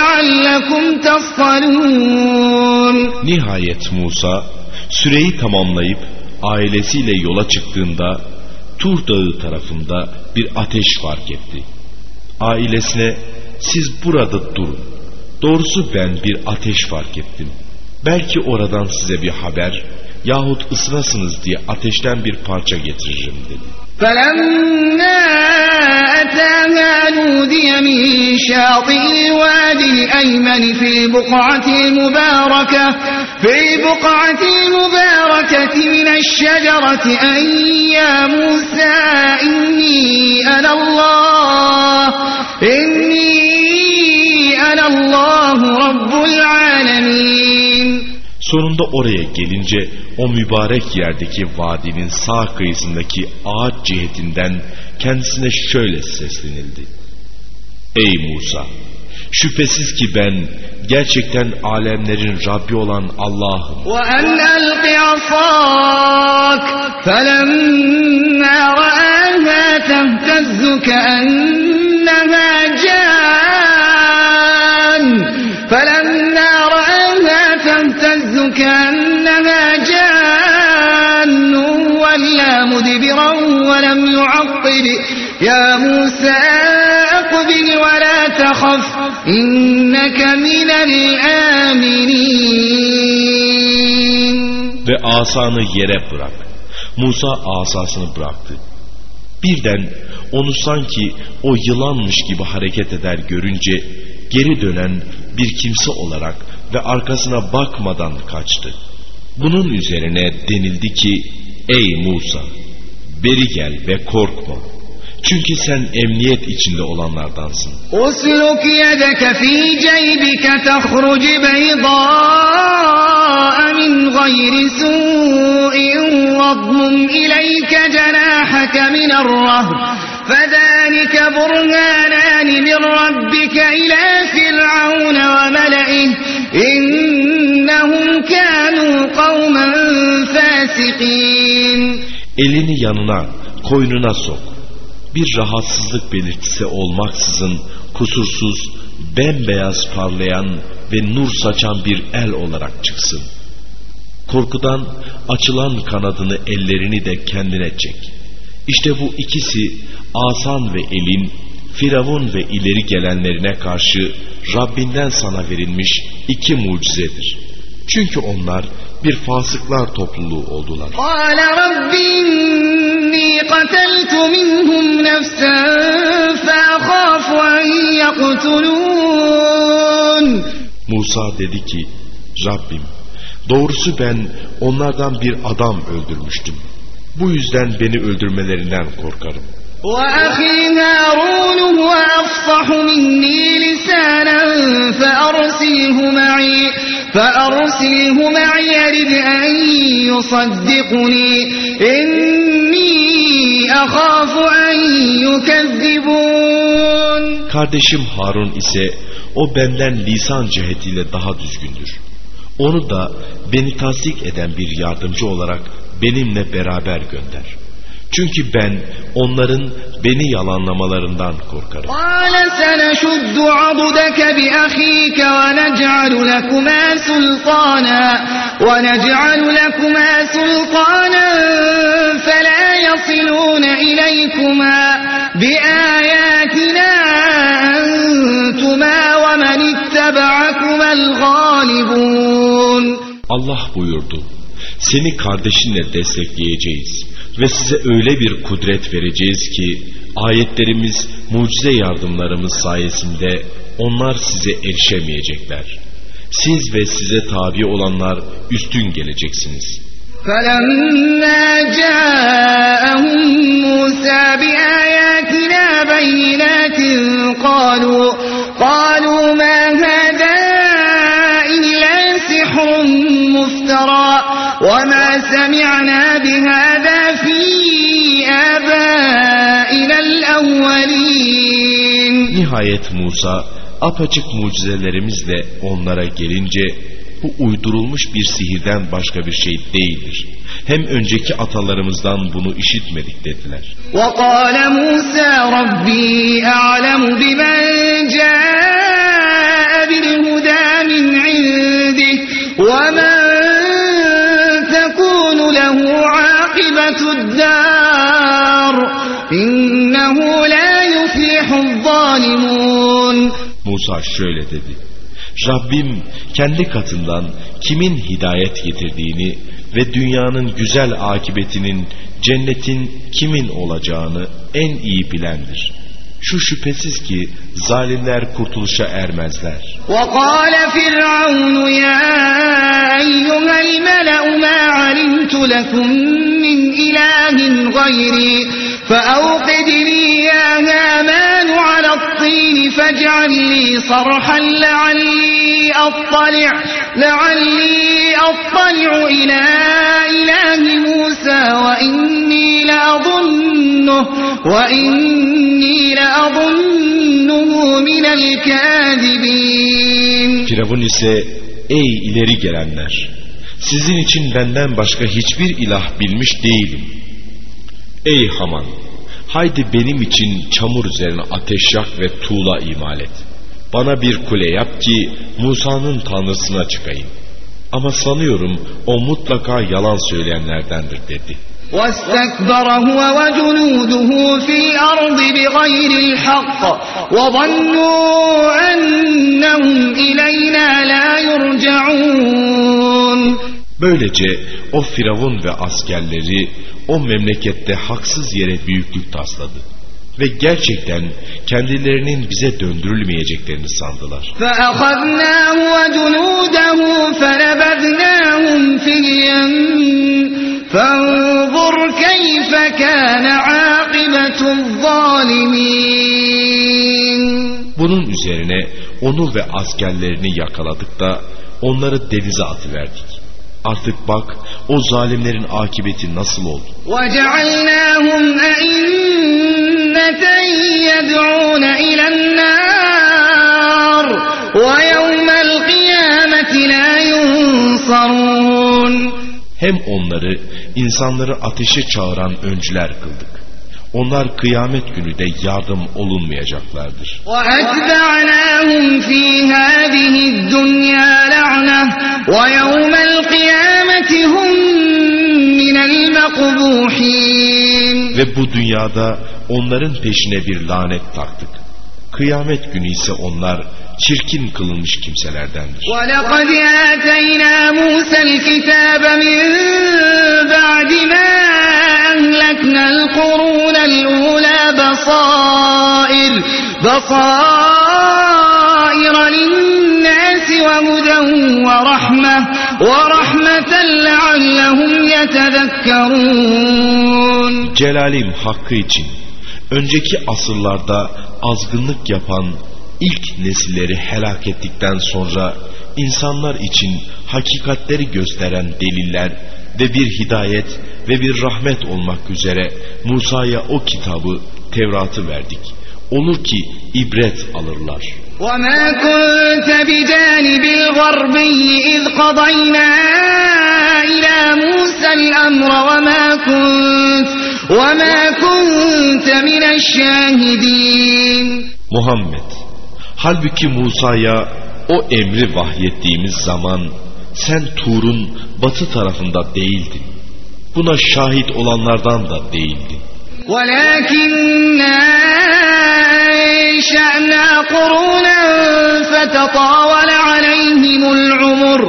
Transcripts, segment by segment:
لعلكم تصطلون Nihayet Musa süreyi tamamlayıp ailesiyle yola çıktığında Tur Dağı tarafında bir ateş fark etti. Ailesine siz burada durun. Doğrusu ben bir ateş fark ettim. Belki oradan size bir haber yahut ısınasınız diye ateşten bir parça getiririm dedi. فلما الأيمن في البقعة المباركة في البقعة المباركة من الشجرة أن يا موسى إني أنا الله إني أنا الله رب العالمين Sonunda oraya gelince o mübarek yerdeki vadinin sağ kıyısındaki ağaç cihetinden kendisine şöyle seslenildi. Ey Musa! Şüphesiz ki ben gerçekten alemlerin Rabbi olan Allah'ım. وأن ألق عصاك فلما رآها تهتز كأنها جان فلما رآها تهتز كأنها جان ولا مدبرا ولم يعقب يا موسى أقبل ولا تخف İnneke minel aminin. Ve asanı yere bırak. Musa asasını bıraktı. Birden onu sanki o yılanmış gibi hareket eder görünce geri dönen bir kimse olarak ve arkasına bakmadan kaçtı. Bunun üzerine denildi ki ey Musa beri gel ve korkma. Çünkü sen emniyet içinde olanlardansın. اسلك يدك في جيبك تخرج بيضاء من غير سوء واضمم إليك جناحك من الرهب فذلك برهانان من ربك إلى فرعون وملئه إنهم كانوا قوما فاسقين Elini yanına, koynuna sok. Bir rahatsızlık belirtisi olmaksızın kusursuz, bembeyaz parlayan ve nur saçan bir el olarak çıksın. Korkudan açılan kanadını ellerini de kendine çek. İşte bu ikisi asan ve elin Firavun ve ileri gelenlerine karşı Rabbinden sana verilmiş iki mucizedir. Çünkü onlar bir fasıklar topluluğu oldular. قال رب إني قتلت منهم نفسا فأخاف أن يقتلون Musa dedi ki Rabbim doğrusu ben onlardan bir adam öldürmüştüm. Bu yüzden beni öldürmelerinden korkarım. وأخي هارون هو أفصح مني لسانا فأرسله معي فأرسله معي يرد أن يصدقني إني أخاف أن يكذبون Kardeşim Harun ise o benden lisan cihetiyle daha düzgündür. Onu da beni tasdik eden bir yardımcı olarak benimle beraber gönder. Çünkü ben onların beni yalanlamalarından korkarım. Allah buyurdu. Seni kardeşinle destekleyeceğiz ve size öyle bir kudret vereceğiz ki ayetlerimiz, mucize yardımlarımız sayesinde onlar size erişemeyecekler. Siz ve size tabi olanlar üstün geleceksiniz. فلما Nihayet Musa apaçık mucizelerimizle onlara gelince bu uydurulmuş bir sihirden başka bir şey değildir. Hem önceki atalarımızdan bunu işitmedik dediler. وقال موسى ربي أعلم بمن جاء بالهدى من عنده ومن تكون له عاقبة الدار إنه لا يفلح الظالمون Musa şöyle dedi. Rabbim kendi katından kimin hidayet getirdiğini ve dünyanın güzel akibetinin cennetin kimin olacağını en iyi bilendir. Şu şüphesiz ki zalimler kurtuluşa ermezler. وقال فرعون يا أيها الملأ ما علمت لكم من إله غيري فأوقد لي فاجعل لي صرحا لعلي أطلع لعلي أطلع إلى إله موسى وإني لأظنه وإني لأظنه من الكاذبين Firavun ise ey ileri gelenler sizin için benden başka hiçbir ilah bilmiş değilim. Ey Haman haydi benim için çamur üzerine ateş yak ve tuğla imal et. Bana bir kule yap ki Musa'nın tanrısına çıkayım. Ama sanıyorum o mutlaka yalan söyleyenlerdendir dedi. واستكبر هو وجنوده في الأرض بغير الحق وظنوا أنهم إلينا لا يرجعون Böylece o firavun ve askerleri o memlekette haksız yere büyüklük tasladı. Ve gerçekten kendilerinin bize döndürülmeyeceklerini sandılar. Bunun üzerine onu ve askerlerini yakaladık da onları denize atıverdik. Artık bak o zalimlerin akıbeti nasıl oldu. وجعلناهم أئمة يدعون إلى النار ويوم القيامة لا ينصرون Hem onları insanları ateşe çağıran öncüler kıldık. Onlar kıyamet günü de yardım olunmayacaklardır. وأتبعناهم في هذه الدنيا لعنة ويوم القيامة هم من المقبوحين Ve bu dünyada onların peşine bir lanet taktık. Kıyamet günü ise onlar çirkin kılınmış kimselerdendir. ولقد آتينا موسى الكتاب من بعد ما أهلكنا القرون الأولى بصائر بصائر للناس وهدى ورحمة ورحمة لعلهم يتذكرون Celalim hakkı için önceki asırlarda azgınlık yapan ilk nesilleri helak ettikten sonra insanlar için hakikatleri gösteren deliller ve bir hidayet ve bir rahmet olmak üzere Musa'ya o kitabı Tevrat'ı verdik. Olur ki ibret alırlar. وما كنت بجانب الغربي إذ قضينا إلى موسى الأمر وما كنت وما كنت من الشاهدين Muhammed halbuki Musa'ya o emri vahyettiğimiz zaman sen Tur'un batı tarafında değildin. Buna şahit olanlardan da değildin. ولكننا أنشأنا قرونا فتطاول عليهم العمر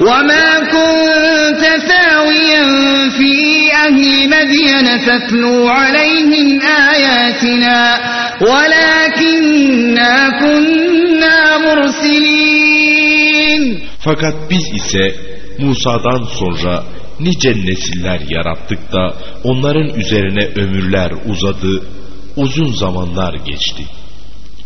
وما كنت ثاويا في أهل مدين تتلو عليهم آياتنا ولكننا كنا مرسلين fakat biz ise Musa'dan sonra nice nesiller yarattık da onların üzerine ömürler uzadı, uzun zamanlar geçti.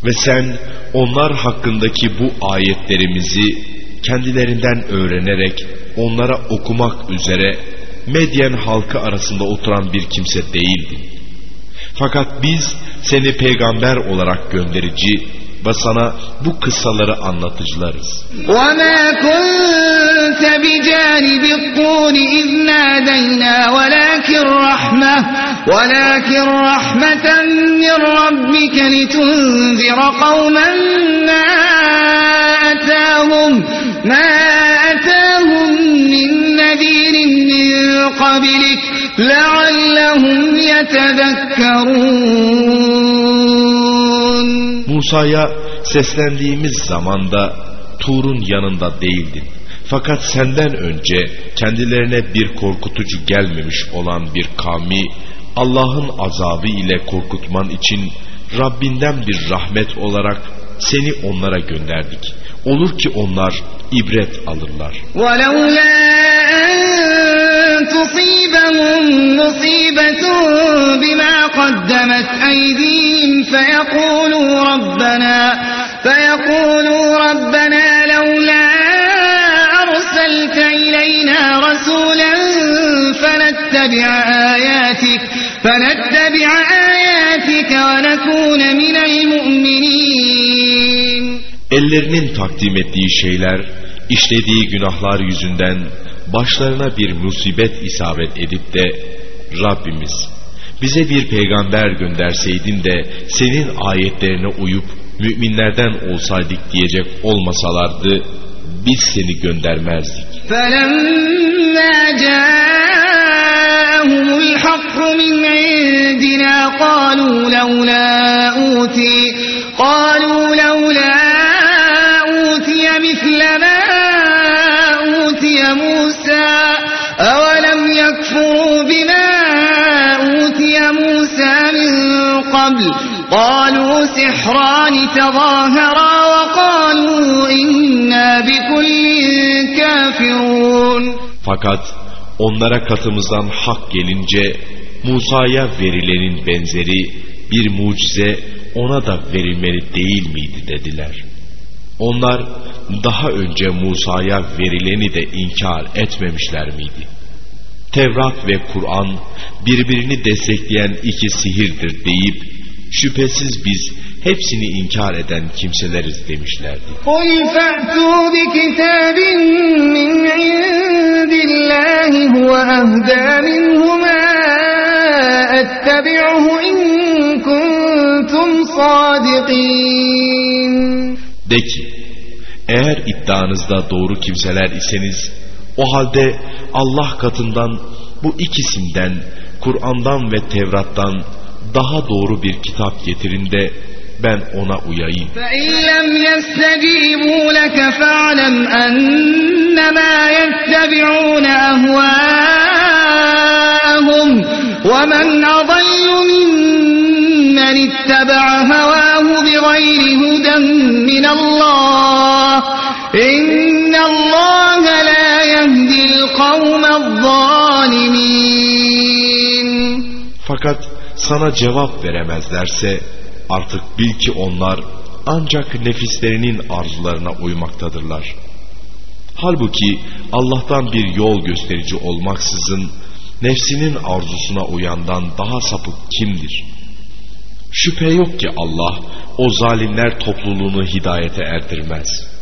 Ve sen onlar hakkındaki bu ayetlerimizi kendilerinden öğrenerek onlara okumak üzere Medyen halkı arasında oturan bir kimse değildin. Fakat biz seni peygamber olarak gönderici ve sana bu kıssaları anlatıcılarız. وَمَا كُنْتَ بِجَانِبِ الطُّورِ إِذْ نَادَيْنَا وَلَكِنْ رَحْمَةً وَلَكِنْ رَحْمَةً مِّن رَّبِّكَ لِتُنذِرَ قَوْمًا مَّا أَتَاهُمْ مَا أَتَاهُم مِّن نَّذِيرٍ مِّن قَبْلِكَ لَعَلَّهُمْ يَتَذَكَّرُونَ Musa'ya seslendiğimiz zamanda Tur'un yanında değildin. Fakat senden önce kendilerine bir korkutucu gelmemiş olan bir kavmi Allah'ın azabı ile korkutman için Rabbinden bir rahmet olarak seni onlara gönderdik. Olur ki onlar ibret alırlar. ولولا أن تصيبهم مصيبة بما قدمت أيديهم فيقولوا ربنا فيقولوا ربنا لولا أرسلت إلينا رسولا فنتبع آياتك فنتبع آياتك ونكون من المؤمنين. Ellerinin takdim ettiği şeyler, işlediği günahlar yüzünden başlarına bir musibet isabet edip de Rabbimiz bize bir peygamber gönderseydin de senin ayetlerine uyup müminlerden olsaydık diyecek olmasalardı biz seni göndermezdik. فلما جاءهم الحق من عندنا قالوا لولا قالوا سحران تظاهرا وقالوا إنا بكل كافرون Fakat onlara katımızdan hak gelince Musa'ya verilenin benzeri bir mucize ona da verilmeli değil miydi dediler. Onlar daha önce Musa'ya verileni de inkar etmemişler miydi? Tevrat ve Kur'an birbirini destekleyen iki sihirdir deyip şüphesiz biz hepsini inkar eden kimseleriz demişlerdi. قل فأتوا بكتاب من عند الله هو أهدى منهما أتبعه إن كنتم صادقين De ki, eğer iddianızda doğru kimseler iseniz, o halde Allah katından bu ikisinden, Kur'an'dan ve Tevrat'tan daha doğru bir kitap getirin de ben ona uyayım. فإن لم يستجيبوا لك فاعلم أنما يتبعون أهواءهم ومن أضل ممن اتبع هواه بغير هدى من الله إن الله لا يهدي القوم الظالمين Fakat sana cevap veremezlerse artık bil ki onlar ancak nefislerinin arzularına uymaktadırlar. Halbuki Allah'tan bir yol gösterici olmaksızın nefsinin arzusuna uyandan daha sapık kimdir? Şüphe yok ki Allah o zalimler topluluğunu hidayete erdirmez.''